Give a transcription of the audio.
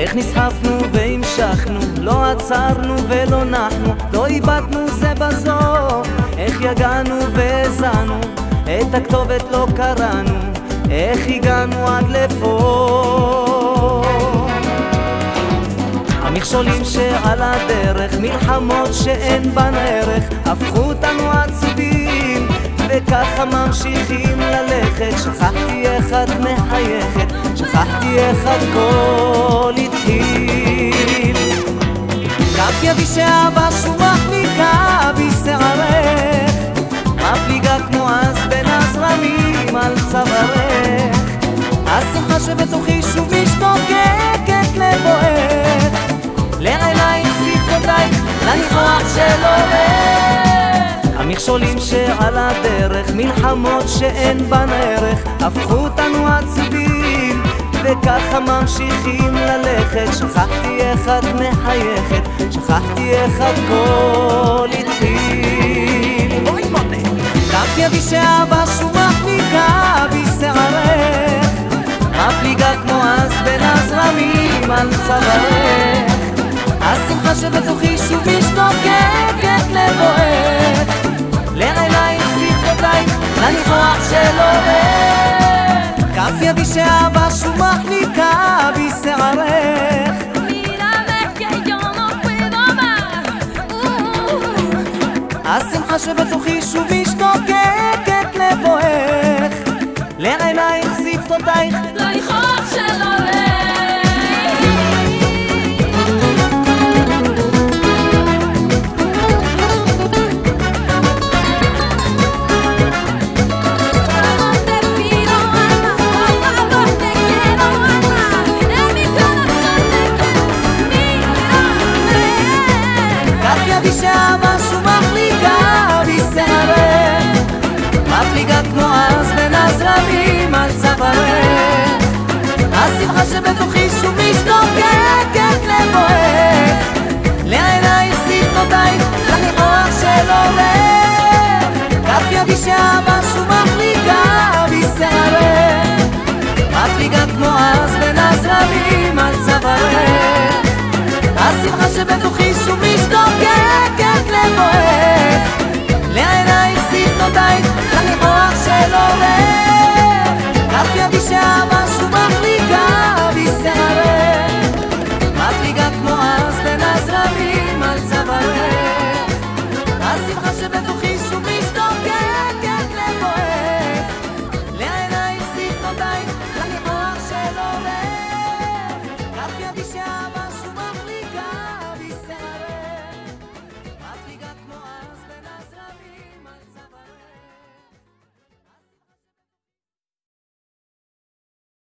איך נסחפנו והמשכנו, לא עצרנו ולא נחנו, לא איבדנו זה בזו, איך יגענו והזענו, את הכתובת לא קראנו, איך הגענו עד לפה. המכשולים שעל הדרך, מלחמות שאין בן ערך, הפכו אותנו עצובים, וככה ממשיכים ללכת. שכחתי איך את מחייכת, שכחתי איך הכל התחיל. כף ידי שאבא שומח מחניקה בשערך, מפליגה כמו אז בין הזרמים על צווארך. השמחה שבתוכי שוב משתוקקת לבואך, לעינייך שפתותייך, לניחוח של הולך. המכשולים שעל הדרך, מלחמות שאין בן ערך, הפכו אותנו עצובים, וככה ממשיכים ללכת. שכחתי איך את מחייכת, שכחתי איך הכל התחיל. כף ידי שאבא שוב מחניקה בשערך, מפליגה כמו אז בין הזרמים על צווארך. השמחה שבתוכי שוב משתוקקת כף ידי שאבא שוב מחניקה בשערך. השמחה שבתוכי שוב משתוקקת לבואך, שאבא שוב מחליקה בשערך מפליגה כמו אז בין הזרמים על צווארך. השמחה שבתוכי שוב משתוקקת לבואך. לעינייך שפתותייך לניחוח של כף ידי שאבא שוב מחליקה בשערך מפליגה כמו אז בין הזרמים על צווארך. השמחה שבתוכי שוב כועס. לעינייך סיסותייך, למוח של עורך אף ידי שעבר שום מפליגה בסערך מפליגה כמו אז בין הזרמים על צווארך. השמחה שבתוכי שוב משתוקקת לבועס לעינייך סיסותייך, למוח של עורך אף ידי שעבר